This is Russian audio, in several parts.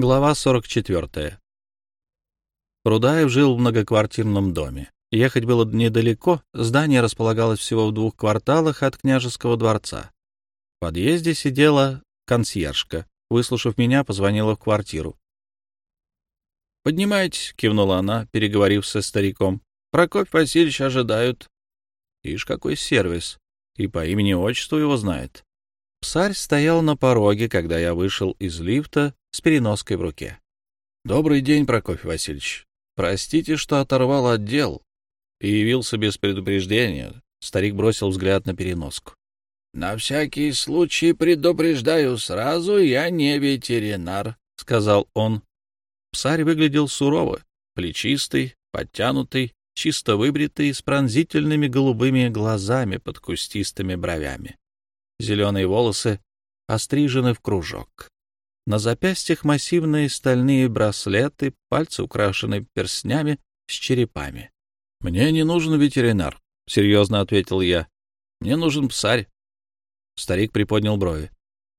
Глава 44. Рудаев жил в многоквартирном доме. Ехать было недалеко, здание располагалось всего в двух кварталах от княжеского дворца. В подъезде сидела консьержка. Выслушав меня, позвонила в квартиру. «Поднимайтесь», — кивнула она, переговорив со стариком. «Прокопь Васильевич ожидают». Ишь, какой сервис. И по имени-отчеству его знает. Псарь стоял на пороге, когда я вышел из лифта с переноской в руке. «Добрый день, Прокофьев Васильевич. Простите, что оторвал отдел и явился без предупреждения». Старик бросил взгляд на переноску. «На всякий случай предупреждаю сразу, я не ветеринар», — сказал он. Псарь выглядел сурово, плечистый, подтянутый, чисто выбритый, с пронзительными голубыми глазами под кустистыми бровями. Зеленые волосы острижены в кружок. На запястьях массивные стальные браслеты, пальцы украшены перстнями с черепами. — Мне не нужен ветеринар, — серьезно ответил я. — Мне нужен псарь. Старик приподнял брови.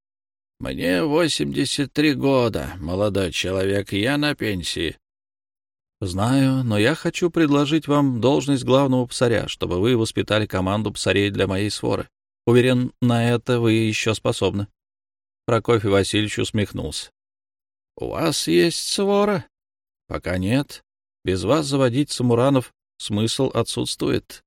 — Мне восемьдесят три года, молодой человек, я на пенсии. — Знаю, но я хочу предложить вам должность главного псаря, чтобы вы воспитали команду псарей для моей своры. Уверен, на это вы еще способны. Прокофий Васильевич усмехнулся. — У вас есть свора? — Пока нет. Без вас заводить самуранов смысл отсутствует.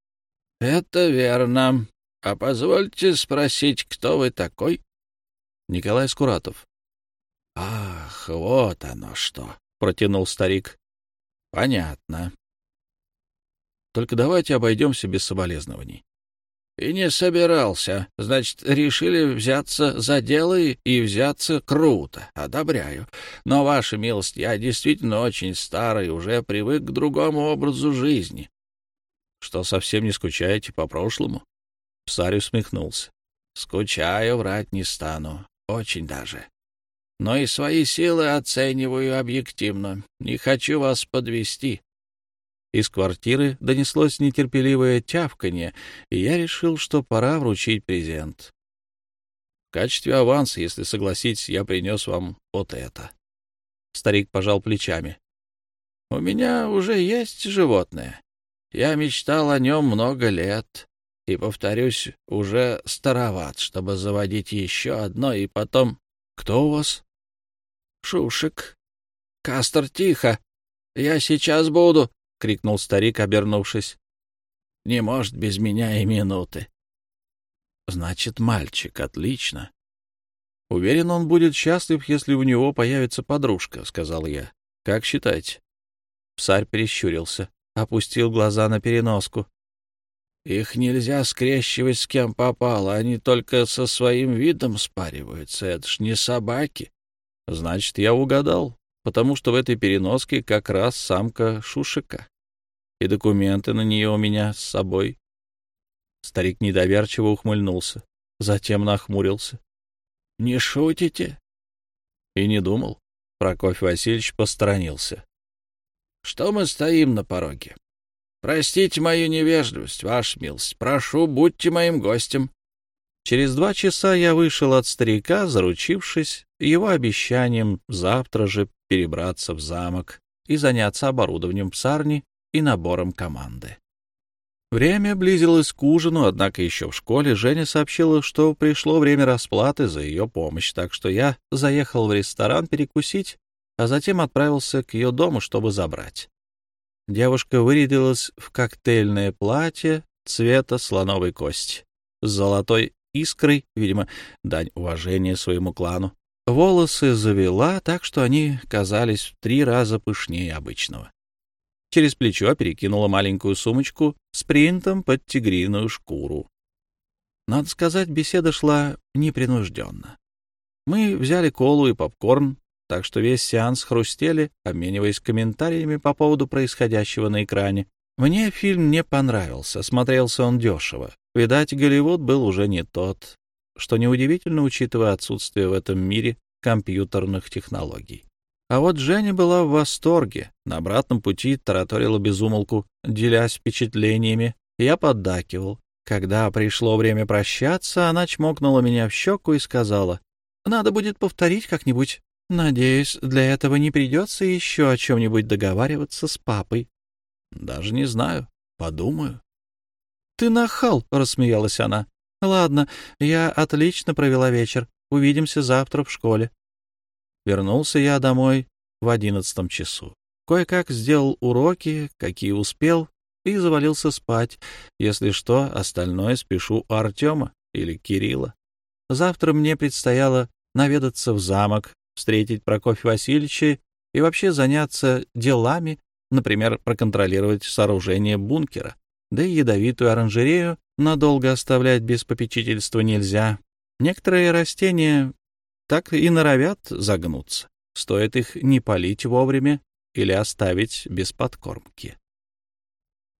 — Это верно. А позвольте спросить, кто вы такой? — Николай Скуратов. — Ах, вот оно что! — протянул старик. — Понятно. Только давайте обойдемся без соболезнований. И не собирался. Значит, решили взяться за дело и взяться круто. Одобряю. Но, ваша милость, я действительно очень старый, уже привык к другому образу жизни. Что, совсем не скучаете по прошлому? Псарь усмехнулся. Скучаю, врать не стану. Очень даже. Но и свои силы оцениваю объективно. Не хочу вас подвести. Из квартиры донеслось нетерпеливое тявканье, и я решил, что пора вручить презент. В качестве аванса, если согласитесь, я принес вам вот это. Старик пожал плечами. — У меня уже есть животное. Я мечтал о нем много лет. И, повторюсь, уже староват, чтобы заводить еще одно, и потом... — Кто у вас? — Шушек. — Кастер, тихо. Я сейчас буду. — крикнул старик, обернувшись. — Не может без меня и минуты. — Значит, мальчик, отлично. — Уверен, он будет счастлив, если у него появится подружка, — сказал я. — Как считаете? Псарь перещурился, опустил глаза на переноску. — Их нельзя скрещивать с кем попало, они только со своим видом спариваются, это ж не собаки. — Значит, я угадал потому что в этой переноске как раз самка Шушика, и документы на нее у меня с собой. Старик недоверчиво ухмыльнулся, затем нахмурился. — Не шутите? И не думал. Прокофь Васильевич посторонился. — Что мы стоим на пороге? Простите мою невежливость, ваша милость. Прошу, будьте моим гостем. Через два часа я вышел от старика, заручившись его обещанием завтра же перебраться в замок и заняться оборудованием псарни и набором команды. Время близилось к ужину, однако еще в школе Женя сообщила, что пришло время расплаты за ее помощь, так что я заехал в ресторан перекусить, а затем отправился к ее дому, чтобы забрать. Девушка вырядилась в коктейльное платье цвета слоновой кости с золотой искрой, видимо, дань уважения своему клану. Волосы завела так, что они казались в три раза пышнее обычного. Через плечо перекинула маленькую сумочку с принтом под тигриную шкуру. Надо сказать, беседа шла непринужденно. Мы взяли колу и попкорн, так что весь сеанс хрустели, обмениваясь комментариями по поводу происходящего на экране. Мне фильм не понравился, смотрелся он дешево. Видать, Голливуд был уже не тот что неудивительно, учитывая отсутствие в этом мире компьютерных технологий. А вот Женя была в восторге, на обратном пути тараторила безумолку, делясь впечатлениями, я поддакивал. Когда пришло время прощаться, она чмокнула меня в щеку и сказала, «Надо будет повторить как-нибудь. Надеюсь, для этого не придется еще о чем-нибудь договариваться с папой. Даже не знаю. Подумаю. Ты нахал, рассмеялась она. Ладно, я отлично провела вечер. Увидимся завтра в школе. Вернулся я домой в одиннадцатом часу. Кое-как сделал уроки, какие успел, и завалился спать. Если что, остальное спешу у Артема или Кирилла. Завтра мне предстояло наведаться в замок, встретить Прокофья Васильевича и вообще заняться делами, например, проконтролировать сооружение бункера. Да и ядовитую оранжерею надолго оставлять без попечительства нельзя. Некоторые растения так и норовят загнуться. Стоит их не полить вовремя или оставить без подкормки.